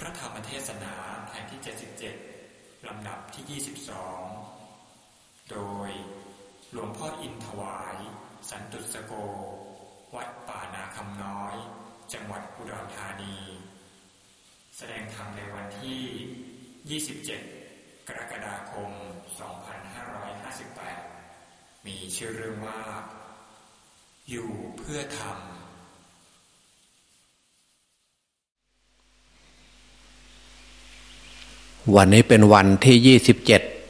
พระธรรมเทศนาแผ่นที่ 77 ลำดับที่ 22 โดยหลวงพ่ออินถวาย สันตุสโก วัดป่านาคำน้อย จังหวัดอุดรธานี แสดงธรรมในวันที่ 27 กรกฎาคม 2558 มีชื่อเรื่องว่า อยู่เพื่อธรรม วันนี้เป็นวันที่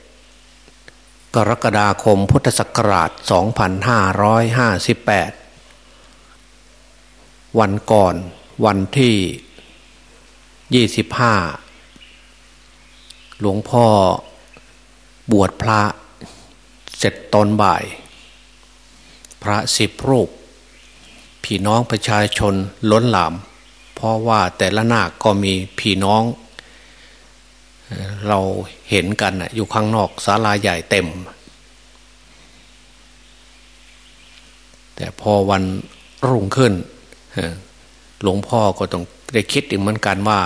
27 กรกฎาคมพุทธศักราช 2558 วันก่อนวันที่ 25 หลวงพ่อบวชพระเสร็จตอนบ่าย พระสิบรูป พี่น้องประชาชนล้นหลาม เพราะว่าแต่ละนาคก็มีพี่น้อง เราเห็นกันอยู่ข้างนอกศาลาใหญ่เต็ม แต่พอวันรุ่งขึ้นหลวงพ่อก็ต้องได้คิดอีกเหมือนกันว่า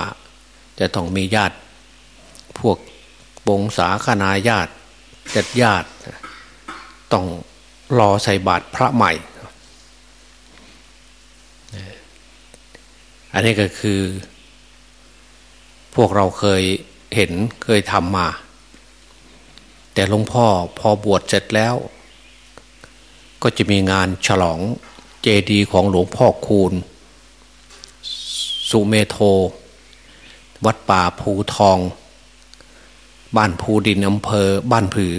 จะต้องมีญาติ พวกบงสาคณาญาติจัดญาติ ต้องรอใส่บาตรพระใหม่ อันนี้ก็คือ พวกเราเคย เห็นเคยทำมา แต่หลวงพ่อพอบวชเสร็จแล้ว ก็จะมีงานฉลองเจดีย์ของหลวงพ่อคูณ สุเมโท วัดป่าภูทอง บ้านภูดินอำเภอ บ้านผือ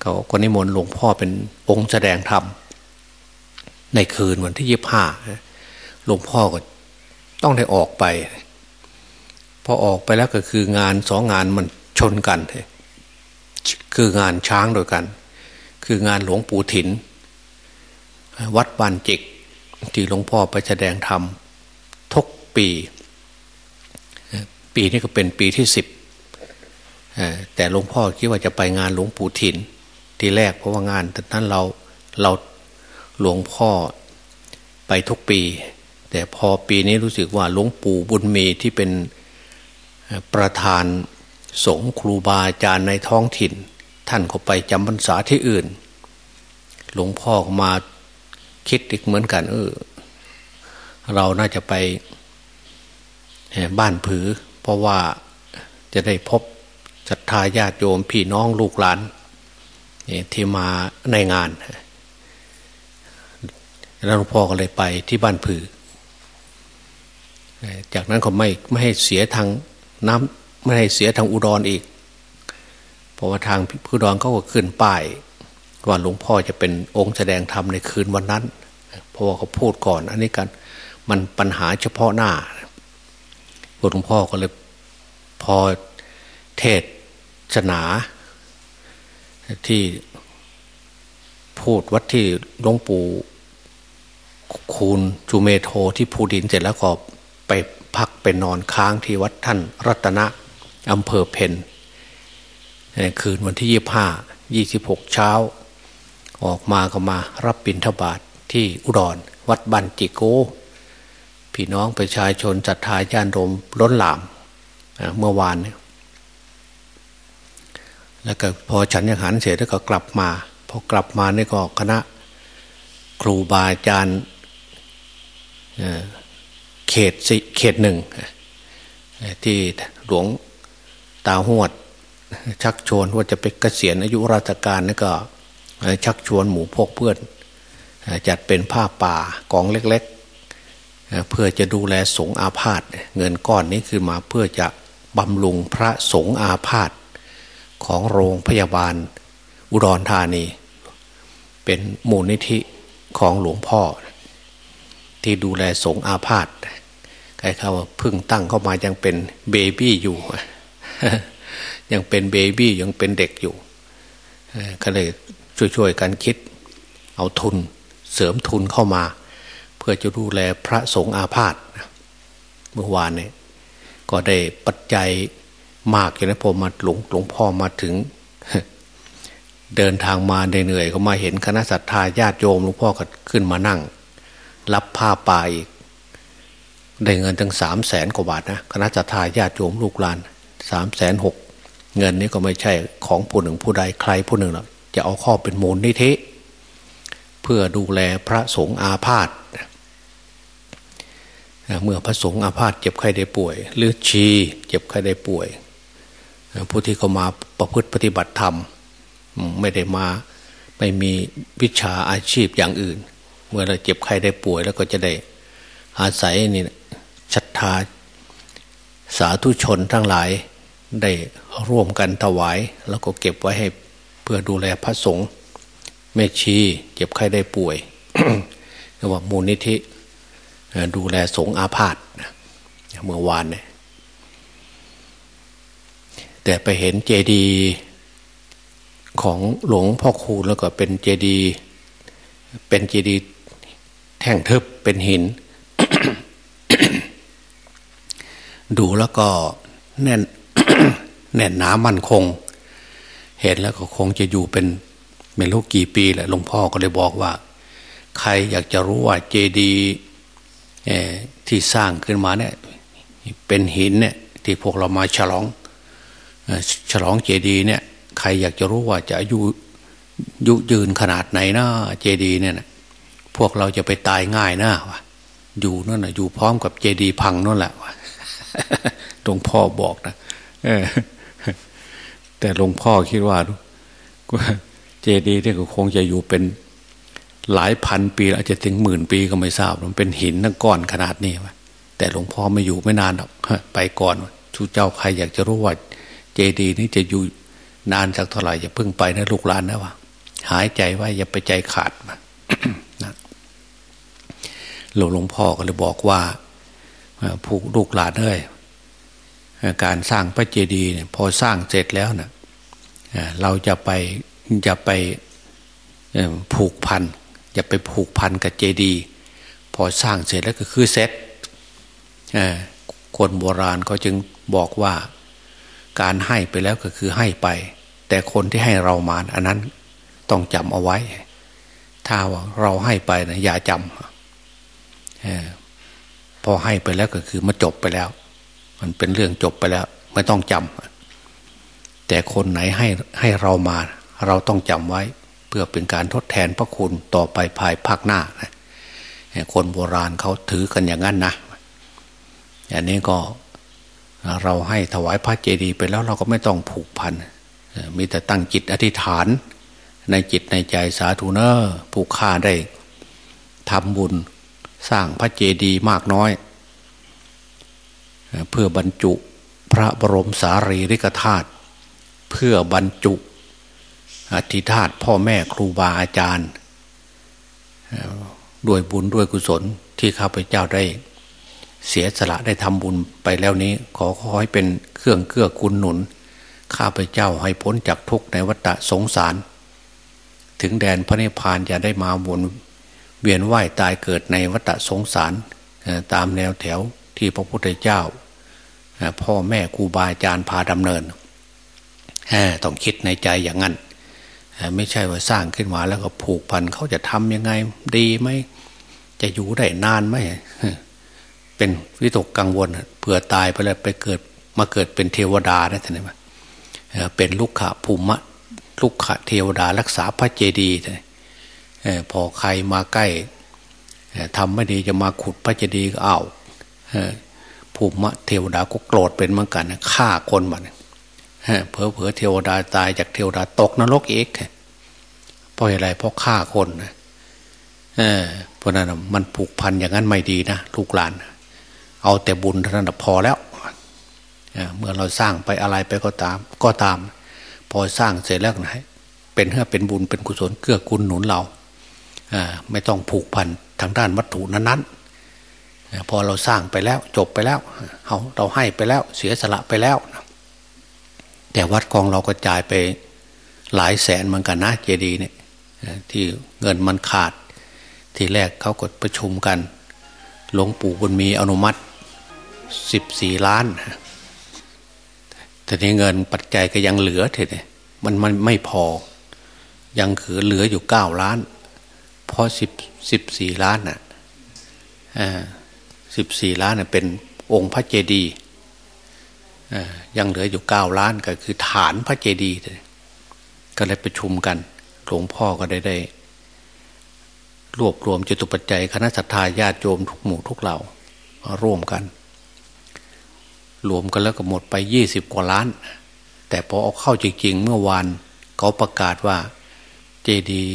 เขาก็นิมนต์หลวงพ่อเป็นองค์แสดงธรรม ในคืนวันที่ยี่ห้าหลวงพ่อก็ต้องได้ออกไป พอออกไปแล้วก็คืองานสองงานมันชนกันคืองานช้างโดยกัน คืองานหลวงปู่ถิน วัดบานจิก ที่หลวงพ่อไปแสดงธรรมทุกปี ปีนี้ก็เป็นปีที่สิบแต่หลวงพ่อคิดว่าจะไปงานหลวงปู่ถิน ที่แรกเพราะว่างานแต่นั้นเราเราหลวงพ่อไปทุกปี แต่พอปีนี้รู้สึกว่าหลวงปู่บุญมีที่เป็น ประธานสงฆ์ครูบาอาจารย์ในท้องถิ่น ท่านเขาไปจำพรรษาที่อื่น หลวงพ่อมาคิดอีกเหมือนกันเออเราน่าจะไปบ้านผือ เพราะว่าจะได้พบศรัทธาญาติโยมพี่น้องลูกหลานที่มาในงานแล้วหลวงพ่อก็เลยไปที่บ้านผือ จากนั้นก็ไม่ไม่ให้เสียทาง น้ำไม่ให้เสียทางอุดรออีก เพราะว่าทางอุดรเขาก็ขึ้นป้ายว่าหลวงพ่อจะเป็นองค์แสดงธรรมในคืนวันนั้นเพราะว่าเขาพูดก่อน อันนี้กันมันปัญหาเฉพาะหน้าหลวงพ่อก็เลยพอเทศศนา ที่พูดวัดที่หลวงปู่คูณจูเมโทที่ภูดินเสร็จแล้วก็ไป พักเป็นนอนค้างที่วัดท่านรัตนะอำเภอเพนคืนวันที่ยี่ห้ายี่สิบหกเช้า ออกมาก็มารับบิณฑบาตทที่อุดร วัดบันจิโก พี่น้องประชาชนจัดทายญาณรมล้นหลามเมื่อวานเนี่ยแล้วก็พอฉันยังหันเสร็จแล้วก็กลับมาพอกลับมานี่ก็คณะครูบาอาจารย์ เขตสิเขตหนึ่งที่หลวงตาหวด ชักชวนว่าจะไปเกษียณอายุราชการนี่ก็ ชักชวนหมู่พกเพื่อนจัดเป็นผ้าป่ากองเล็กๆ เพื่อจะดูแลสงอาพาธเงินก้อนนี้คือมาเพื่อจะบำรุงพระสงฆ์อาพาธของโรงพยาบาลอุดรธานี เป็นมูลนิธิของหลวงพ่อ ที่ดูแลสงอาพาธ ครเขาว่าพึ่งตั้งเข้ามายังเป็นเบบี้อยู่ยังเป็นเบบี้ยังเป็นเด็กอยู่ก็เลยช่วยๆกันคิด เอาทุนเสริมทุนเข้ามา เพื่อจะดูแลพระสงฆ์อาพาธเมื่อวานเนี้ก็ได้ปัจจัยมากอยู่นั้นพอมาหลวงหลวงพ่อมาถึง เดินทางมาเหนื่อยๆก็มาเห็นคณะสัตยาญาติโยมหลวงพ่อก็ขึ้นมานั่ง รับผ้าป่าอีก ได้เงินตั้งสามแสนกว่าบาทนะคณะทาญาติโยมลูกหลานสามแสนหกเงินนี้ก็ไม่ใช่ของผู้หนึ่งผู้ใดใครผู้หนึ่งหรอกจะเอาข้อเป็นมูลนิธิเพื่อดูแลพระสงฆ์อาพาธเมื่อพระสงฆ์อาพาธเจ็บไข้ได้ป่วย หรือชีเจ็บไข้ได้ป่วย ผู้ที่เขามาประพฤติปฏิบัติธรรม ไม่ได้มาไม่มีวิชาอาชีพอย่างอื่น เมื่อเราเจ็บไข้ได้ป่วยแล้วก็จะได้อาศัยนี่ ศรัทธาสาธุชนทั้งหลายได้ร่วมกันถวาย แล้วก็เก็บไว้ให้เพื่อดูแลพระสงฆ์แม่ชีเจ็บไข้ได้ป่วยเรียกว่ามูลนิธิดูแลสงฆ์อาพาธเมื่อวานเนี่ยแต่ไปเห็นเจดีของหลวงพ่อคูณแล้วก็เป็นเจดีเป็นเจดีแท่งทึบเป็นหิน ดูแล้วก็แน่นแน่นหนามั่นคง เห็นแล้วก็คงจะอยู่เป็นไม่รู้กี่ปีแหละหลวงพ่อก็เลยบอกว่า ใครอยากจะรู้ว่าเจดีที่สร้างขึ้นมาเนี่ย เป็นหินเนี่ยที่พวกเรามาฉลองฉลองเจดีเนี่ย ใครอยากจะรู้ว่าจะอายุยุยืนขนาดไหนนะเจดีเนี่ยนะพวกเราจะไปตายง่ายนะวะอยู่นั่นนะอยู่พร้อมกับเจดีพังนั่นแหละวะ หลวงพ่อบอกนะแต่หลวงพ่อคิดว่าเจดีนี่คงจะอยู่เป็นหลายพันปีอาจจะถึงหมื่นปีก็ไม่ทราบ มันเป็นหินทั้งก้อนขนาดนี้วะแต่หลวงพ่อไม่อยู่ไม่นานหรอกไปก่อนชูเจ้าใครอยากจะรู้ว่าเจดีนี้จะอยู่นานสักเท่าไหร่จะพึ่งไปนะลูกหลานนะวะหายใจไว้อย่าไปใจขาดมานะหลวงพ่อก็เลยบอกว่า ผู้ลูกหลานเอ้ยการสร้างพระเจดีย์พอสร้างเสร็จแล้วนะเราจะไปจะไปผูกพันจะไปผูกพันกับเจดีย์พอสร้างเสร็จแล้วก็คือเซ็ตคนโบราณเขาจึงบอกว่าการให้ไปแล้วก็คือให้ไป แต่คนที่ให้เรามาอันนั้นต้องจำเอาไว้ ถ้าว่าเราให้ไปนะอย่าจำ พอให้ไปแล้วก็คือมาจบไปแล้ว มันเป็นเรื่องจบไปแล้ว ไม่ต้องจำแต่คนไหนให้ให้เรามา เราต้องจำไว้ เพื่อเป็นการทดแทนพระคุณต่อไปภายภาคหน้านะคนโบราณเขาถือกันอย่างนั้นนะอันนี้ก็เราให้ถวายพระเจดีย์ไปแล้วเราก็ไม่ต้องผูกพัน มีแต่ตั้งจิตอธิษฐาน ในจิตในใจสาธุเนอร์ผู้ฆ่าได้ทำบุญ สร้างพระเจดีย์มากน้อย เพื่อบรรจุพระบรมสารีริกธาตุเพื่อบรรจุอธิธาตุพ่อแม่ครูบาอาจารย์ด้วยบุญด้วยกุศลที่ข้าพเจ้าได้เสียสละได้ทำบุญไปแล้วนี้ ขอขอให้เป็นเครื่องเกื้อกูลหนุน ข้าพเจ้าให้พ้นจากทุกข์ในวัฏสงสาร ถึงแดนพระนิพพานจะได้มาวน เวียนว่ายตายเกิดในวัฏสงสารตามแนวแถวที่พระพุทธเจ้า พ่อแม่ครูบาอาจารย์พาดำเนินต้องคิดในใจอย่างนั้น ไม่ใช่ว่าสร้างขึ้นมาแล้วก็ผูกพันเขาจะทำยังไงดีไหมจะอยู่ได้นานไหมเป็นวิตกกังวลเผื่อตายไปแล้วไปเกิดมาเกิดเป็นเทวดาได้ท่านไหมเป็นลูกขะภูมิลูกขะเทวดารักษาพระเจดีย์ พอใครมาใกล้ทำไม่ดีจะมาขุดพระเจดีย์ก็เอาภูมิเทวดาก็โกรธเป็นเหมือนกันฆ่าคนมันเพอเพอเทวดาตายจากเทวดาตกนรกเอกเพราะอะไรเพราะฆ่าคนเพราะนั้นมันผูกพันอย่างนั้นไม่ดีนะลูกหลาน เอาแต่บุญเท่านั้นพอแล้วเมื่อเราสร้างไปอะไรไปก็ตาม ก็ตาม พอสร้างเสร็จแล้วนะเป็นเพื่อเป็นบุญเป็นกุศลเกื้อกูลหนุนเรา ไม่ต้องผูกพันทางด้านวัตถุนั้นๆพอเราสร้างไปแล้วจบไปแล้วเราเราให้ไปแล้วเสียสละไปแล้ว แต่วัดกองเราก็จ่ายไปหลายแสนเหมือนกันนะเจดีเนี่ยที่เงินมันขาด ที่แรกเขากดประชุมกันหลวงปู่บุญมีอนุมัติสิบสี่ล้านแต่ในเงินปัจจัยก็ยังเหลือเถอะมันมันไม่พอ ยังคือเหลืออยู่เก้าล้าน เพราะสิบสิบสี่ล้านน่ะสิบสี่ล้านเป็นองค์พระเจดีย์ยังเหลืออยู่เก้าล้านก็คือฐานพระเจดีย์ก็เลยประชุมกันหลวงพ่อก็ได้ได้รวบรวมจตุปัจจัยคณะสัตยาญาติโยมทุกหมู่ทุกเหล่าร่วมกัน รวมกันแล้วก็หมดไปยี่สิบกว่าล้าน แต่พอเอาเข้าจริงๆ เมื่อวานเขาประกาศว่าเจดีย์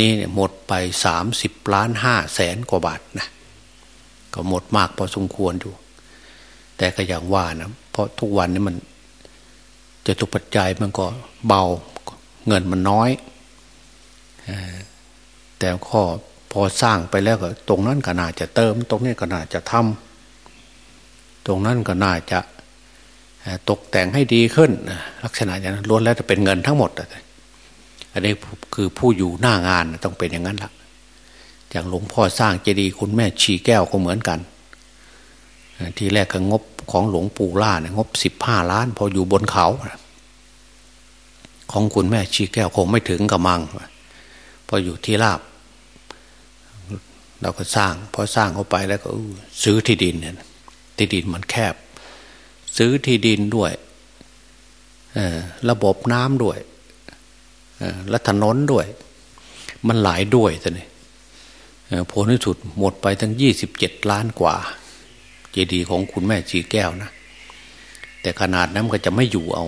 นี้เนี่ยหมดไปสามสิบล้านห้าแสนกว่าบาทนะก็หมดมากพอสมควรอยู่ แต่ก็อย่างว่านะเพราะทุกวันนี้มันจะตุปัจจัยมันก็เบาเงินมันน้อย แต่ข้อพอสร้างไปแล้วก็ตรงนั้นก็น่าจะเติม ตรงนี้ก็น่าจะทำตรงนั้นก็น่าจะตกแต่งให้ดีขึ้น ลักษณะอย่างนั้นล้วนแล้วจะเป็นเงินทั้งหมด อันนี้คือผู้อยู่หน้างานต้องเป็นอย่างนั้นละอย่างหลวงพ่อสร้างเจดีย์คุณแม่ชีแก้วก็เหมือนกัน ทีแรกก็งบของหลวงปู่ล่าเนี่ยงบสิบห้าล้าน พออยู่บนเขา ของคุณแม่ชีแก้วคงไม่ถึงกับมัง พออยู่ที่ราบ เราก็สร้าง พอสร้างเข้าไปแล้วก็ซื้อที่ดินเนี่ยที่ดินมันแคบ ซื้อที่ดินด้วยระบบน้ำด้วย และถนนด้วย มันหลายด้วยแต่นี่ผลที่สุดหมดไปทั้งยี่สิบเจ็ดล้านกว่า เจดีย์ของคุณแม่ชีแก้วนะ แต่ขนาดนั้นก็จะไม่อยู่เอา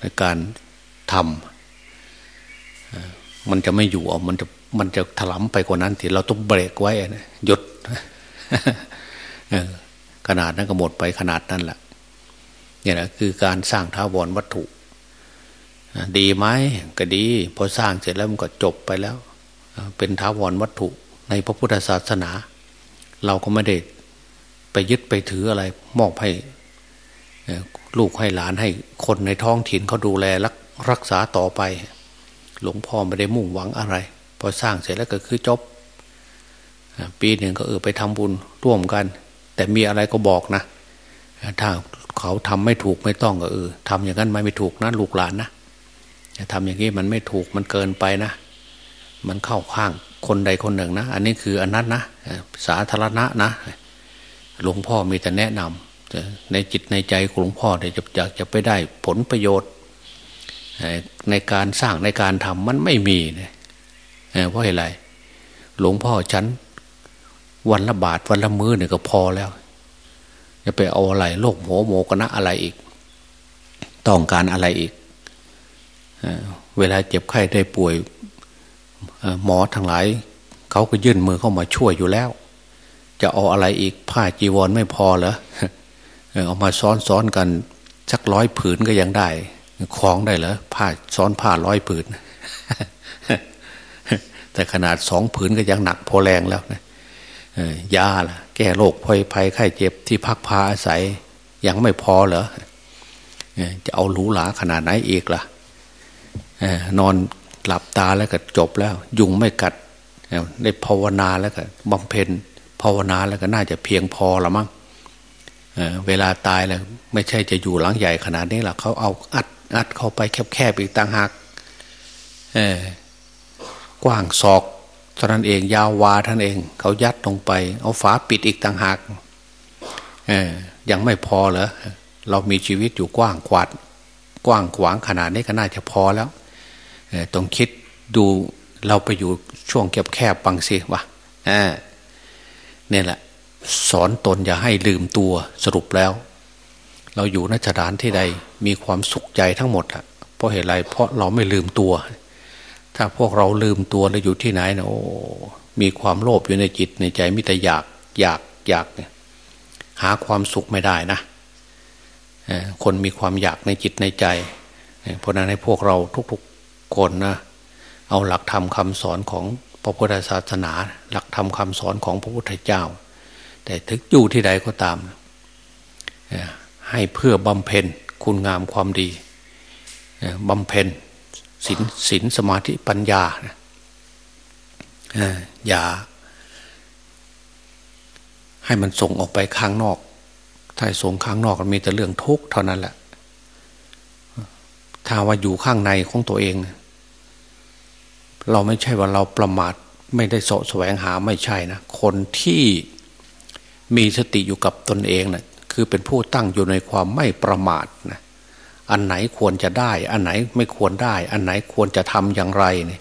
ในการทำมันจะไม่อยู่เอามันจะมันจะถลำไปกว่านั้นทีเราต้องเบรกไว้นะหยุดขนาดนั้นก็หมดไปขนาดนั้นแหละเนี่แหละคือการสร้างท้าวรวัตถุ ดีไหมก็ดี พอสร้างเสร็จแล้วมันก็จบไปแล้ว เป็นท้าวรวัตถุในพระพุทธศาสนา เราก็ไม่ได้ไปยึดไปถืออะไร มอบให้ลูกให้หลานให้คนในท้องถิ่นเขาดูแลรักรักษาต่อไป หลวงพ่อไม่ได้มุ่งหวังอะไร พอสร้างเสร็จแล้วก็คือจบ ปีหนึ่งก็เออไปทำบุญร่วมกัน แต่มีอะไรก็บอกนะ ถ้าเขาทำไม่ถูกไม่ต้องก็เออทำอย่างนั้นไม่ไม่ถูกนะลูกหลานนะจะ ทำอย่างนี้มันไม่ถูกมันเกินไปนะ มันเข้าข้างคนใดคนหนึ่งนะ อันนี้คืออันนั้นนะสาธารณะนะ หลวงพ่อมีแต่แนะนำในจิตในใจของหลวงพ่อเนี่ยจะอยากจะไปได้ผลประโยชน์ ในการสร้างในการทำมันไม่มีเนี่ยเพราะอะไรหลวงพ่อฉันวันละบาทวันละมื้อเนี่ยก็พอแล้วจะไปเอาอะไรโลกโหโมกนะอะไรอีก ต้องการอะไรอีก เวลาเจ็บไข้ได้ป่วยหมอทั้งหลาย เขาก็ยื่นมือเข้ามาช่วยอยู่แล้ว จะเอาอะไรอีกผ้าจีวรไม่พอเหรอเอามาซ้อนซ้อนกันสักร้อยผืนก็ยังได้คล้องได้เหรอผ้าซ้อนผ้าร้อยผืน แต่ขนาดสองผืนก็ยังหนักพอแรงแล้วนะยาล่ะ แก้โรคภัยภัยไข้เจ็บที่พักพาอาศัย ยังไม่พอเหรอจะเอาหรูหราขนาดไหนอีกล่ะ นอนหลับตาแล้วก็จบแล้ว ยุงไม่กัดได้ภาวนาแล้วก็บำเพ็ญภาวนาแล้วก็น่าจะเพียงพอละมั้งเวลาตายแล้ว ไม่ใช่จะอยู่หลังใหญ่ขนาดนี้หรอกเขาเอาอัดอัดเข้าไปแคบๆอีกต่างหากกว้างศอกท่านั้นเองยาววาท่านเอง เขายัดลงไป เอาฝาปิดอีกต่างหากยังไม่พอเหรอเรามีชีวิตอยู่กว้างขวาดกว้างขวางขนาดนี้ก็น่าจะพอแล้ว ต้องคิดดูเราไปอยู่ช่วงแคบแคบบางสิวะเนี่ยแหละ สอนตนอย่าให้ลืมตัวสรุปแล้ว เราอยู่นสถานที่ใดมีความสุขใจทั้งหมดอะเพราะเหตุไรเพราะเราไม่ลืมตัว ถ้าพวกเราลืมตัวแล้วอยู่ที่ไหนนะโอ้มีความโลภอยู่ในจิตในใจมิแต่อยากอยากอยากเนี่ยหาความสุขไม่ได้นะคนมีความอยากในจิตในใจ เพราะนั้นให้พวกเราทุก คนนะเอาหลักธรรมคาสอนของพระพุทธศาสนา หลักธรรมคาสอนของพระพุทธเจ้า แต่ถึงอยู่ที่ใดก็ตาม ให้เพื่อบำเพ็ญคุณงามความดีบำเพ็ญศีลศีลสมาธิปัญญาอย่าให้มันส่งออกไปข้างนอก ถ้าส่งข้างนอกมันมีแต่เรื่องทุกข์เท่านั้นแหละ ถ้าว่าอยู่ข้างในของตัวเอง เราไม่ใช่ว่าเราประมาทไม่ได้สะแสวงหาไม่ใช่นะ คนที่มีสติอยู่กับตนเองนะ่ะคือเป็นผู้ตั้งอยู่ในความไม่ประมาทนะอันไหนควรจะได้ อันไหนไม่ควรได้ อันไหนควรจะทำอย่างไรเนี่ย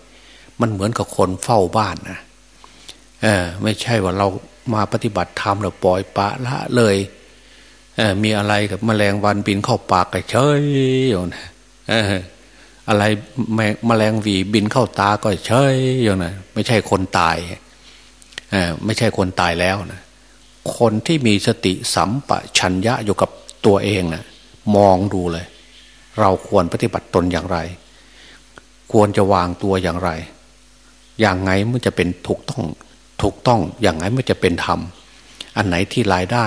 มันเหมือนกับคนเฝ้าบ้านนะเออไม่ใช่ว่าเรามาปฏิบัติธรรมแล้วปล่อยปะละเลยเออมีอะไรกับแมลงวันบินเข้าปากก็เฉยอยู่นะ อะไรแมลงวีบินเข้าตาก็เฉยอยู่นะไม่ใช่คนตายไม่ใช่คนตายแล้วนะคนที่มีสติสัมปชัญญะอยู่กับตัวเองนะมองดูเลย เราควรปฏิบัติตนอย่างไร ควรจะวางตัวอย่างไร อย่างไงมันจะเป็นถูกต้องถูกต้องอย่างไงมันจะเป็นธรรมอันไหนที่รายได้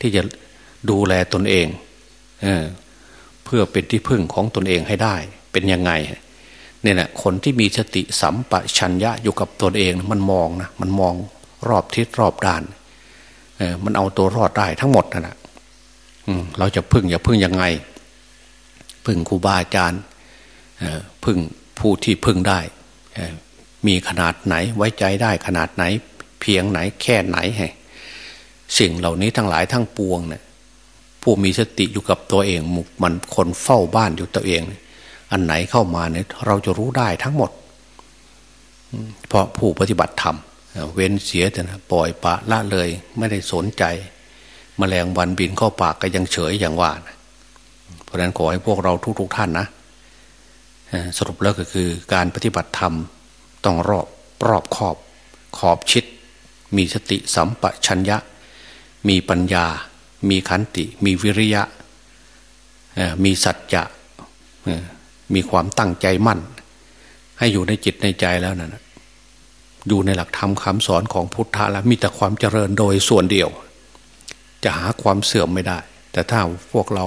ที่จะดูแลตนเอง เพื่อเป็นที่พึ่งของตนเองให้ได้ เป็นยังไงเนี่ยแหละคนที่มีสติสัมปชัญญะอยู่กับตนเองมันมองนะมันมองรอบทิศรอบด้านเออมันเอาตัวรอดได้ทั้งหมดนะนะเราจะพึ่งอย่าพึ่งยังไง พึ่งครูบาอาจารย์พึ่งผู้ที่พึ่งได้ มีขนาดไหนไว้ใจได้ขนาดไหน เพียงไหนแค่ไหน สิ่งเหล่านี้ทั้งหลายทั้งปวงเนี่ย ผู้มีสติอยู่กับตัวเองมุกมันคนเฝ้าบ้านอยู่ตัวเอง อันไหนเข้ามาเนี่ยเราจะรู้ได้ทั้งหมด เพราะผู้ปฏิบัติธรรมเว้นเสียแต่นะปล่อยปะละเลยไม่ได้สนใจมแมลงวันบินเข้าปากก็ยังเฉยอย่างว่านะเพราะนั้นขอให้พวกเราทุกๆทท่านนะสรุปแล้วก็คือการปฏิบัติธรรมต้องรอบรอบขอบขอบชิด มีสติสัมปชัญญะ มีปัญญา มีขันติ มีวิริยะมีสัจจะมีความตั้งใจมั่น ให้อยู่ในจิตในใจแล้วนะอยู่ในหลักธรรมคำสอนของพุทธะแล้วมีแต่ความเจริญโดยส่วนเดียว จะหาความเสื่อมไม่ได้ แต่ถ้าพวกเรา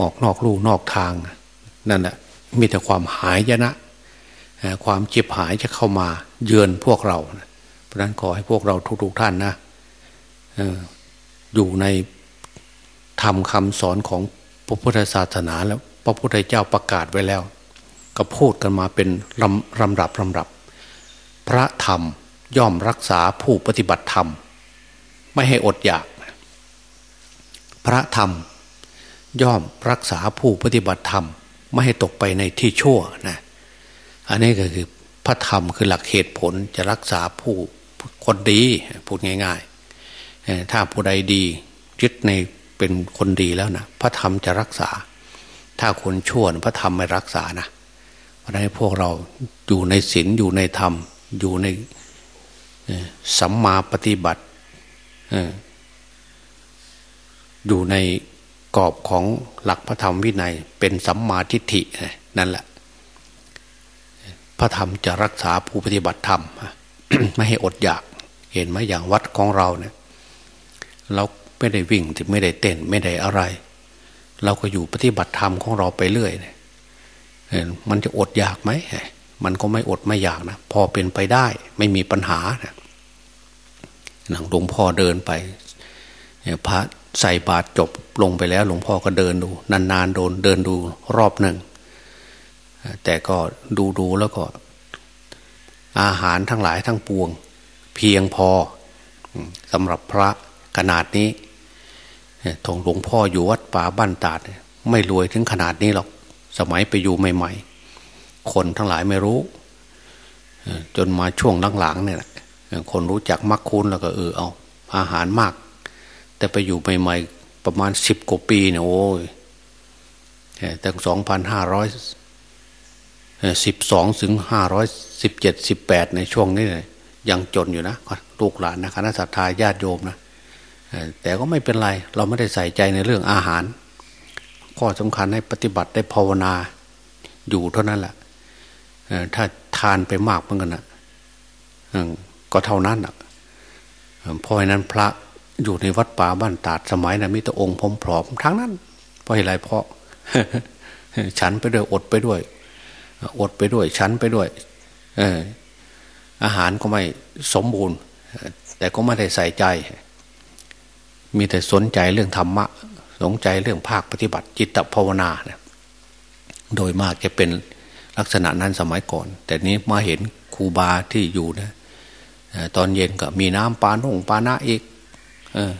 ออกนอกลู่นอกทางนั่นแหละมีแต่ความหายยนะความเจ็บหายจะเข้ามาเยือนพวกเรา เพราะนั้นขอให้พวกเราทุกๆท่านนะอยู่ใน ธรรมคำสอนของพระพุทธศาสนาแล้ว พระพุทธเจ้าประกาศไว้แล้ว ก็พูดกันมาเป็นลำลำดับลำดับ พระธรรมย่อมรักษาผู้ปฏิบัติธรรม ไม่ให้อดอยาก พระธรรมย่อมรักษาผู้ปฏิบัติธรรม ไม่ให้ตกไปในที่ชั่วนะอันนี้ก็คือพระธรรมคือหลักเหตุผลจะรักษาผู้คนดีพูดง่าย ๆ ถ้าผู้ใดดียึดใน เป็นคนดีแล้วนะพระธรรมจะรักษา ถ้าคนชั่วพระธรรมไม่รักษานะเพราะนั้นพวกเราอยู่ในศีลอยู่ในธรรม อยู่ในสัมมาปฏิบัติอยู่ในกรอบของหลักพระธรรมวินัย เป็นสัมมาทิฏฐินั่นแหละ พระธรรมจะรักษาผู้ปฏิบัติธรรมไม่ให้อดอยาก เห็นไหมอย่างวัดของเราเนี่ยเรา ไม่ได้วิ่งไม่ได้เต้นไม่ได้อะไร เราก็อยู่ปฏิบัติธรรมของเราไปเรื่อยเนี่ยมันจะอดอยากไหมมันก็ไม่อดไม่อยากนะ พอเป็นไปได้ ไม่มีปัญหานะหนังหลวงพ่อเดินไปพระใส่บาตรจบลงไปแล้ว หลวงพ่อก็เดินดู นานๆโดนเดินดูรอบหนึ่งแต่ก็ดูดูแล้วก็ อาหารทั้งหลายทั้งปวง เพียงพอสำหรับพระขนาดนี้ ทองหลวงพ่ออยู่วัดป่าบ้านตาด ไม่รวยถึงขนาดนี้หรอก สมัยไปอยู่ใหม่ ๆ คนทั้งหลายไม่รู้ จนมาช่วงหลังๆเนี่ยคนรู้จักมักคุ้นแล้วก็เออเอาอาหารมาก แต่ไปอยู่ใหม่ ๆ ประมาณสิบกว่าปีเนี่ยโอ้ยตั้งสองพันห้าร้อยสิบสองถึงห้าร้อยสิบเจ็ดสิบแปดในช่วงนี้ยังจนอยู่นะลูกหลานนะคณะสัตยาญาติโยมนะ แต่ก็ไม่เป็นไร เราไม่ได้ใส่ใจในเรื่องอาหาร ข้อสำคัญให้ปฏิบัติได้ภาวนาอยู่เท่านั้นแหละถ้าทานไปมากเหมือนกันนะก็เท่านั้นอะเพราะนั้นพระอยู่ในวัดป่าบ้านตาดสมัยนะมีแต่องค์พร้อมๆทั้งนั้น เพราะอะไรเพราะ ฉันไปด้วยอดไปด้วย อดไปด้วยชั้นไปด้วย เอออาหารก็ไม่สมบูรณ์ แต่ก็ไม่ได้ใส่ใจ มีแต่สนใจเรื่องธรรมะ สนใจเรื่องภาคปฏิบัติจิตภาวนาเนี่ยโดยมากจะเป็นลักษณะนั้นสมัยก่อน แต่นี้มาเห็นครูบาที่อยู่นะตอนเย็นก็มีน้ำปานุ่งปานะอีกเออ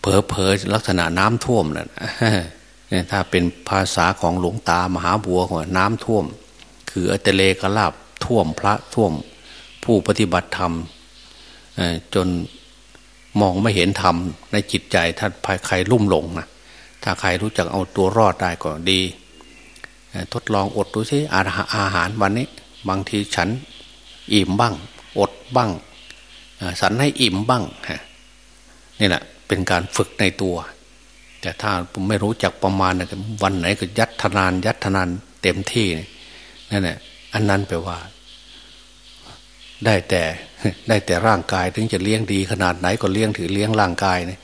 เผลอเผลอลักษณะน้ำท่วมนะ่ะถ้าเป็นภาษาของหลวงตามหาบัวของน้ำท่วม คืออเตเลกลาบท่วมพระท่วม ผู้ปฏิบัติธรรม จนมองไม่เห็นธรรมในจิตใจถ้าใครลุ่มหลงนะถ้าใครรู้จักเอาตัวรอดได้ก็ดี ทดลองอดดูสิอาหารวันนี้ บางทีฉันอิ่มบ้าง อดบ้างสันให้อิ่มบ้างนี่แหละเป็นการฝึกในตัว แต่ถ้าผมไม่รู้จักประมาณนะวันไหนก็ยัดทนาน ยัดทนานเต็มที่นั่นแหละอันนั้นแปลว่า ได้แต่ได้แต่ร่างกายถึงจะเลี้ยงดีขนาดไหนก็เลี้ยงถือเลี้ยงร่างกายเนี่ย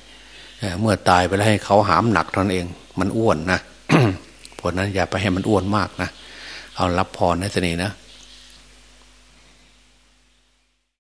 เมื่อตายไปแล้วให้เขาหามหนักตนเอง มันอ้วนนะเพราะนั้นอย่าไปให้มันอ้วนมากนะเอารับพรในสนีนะ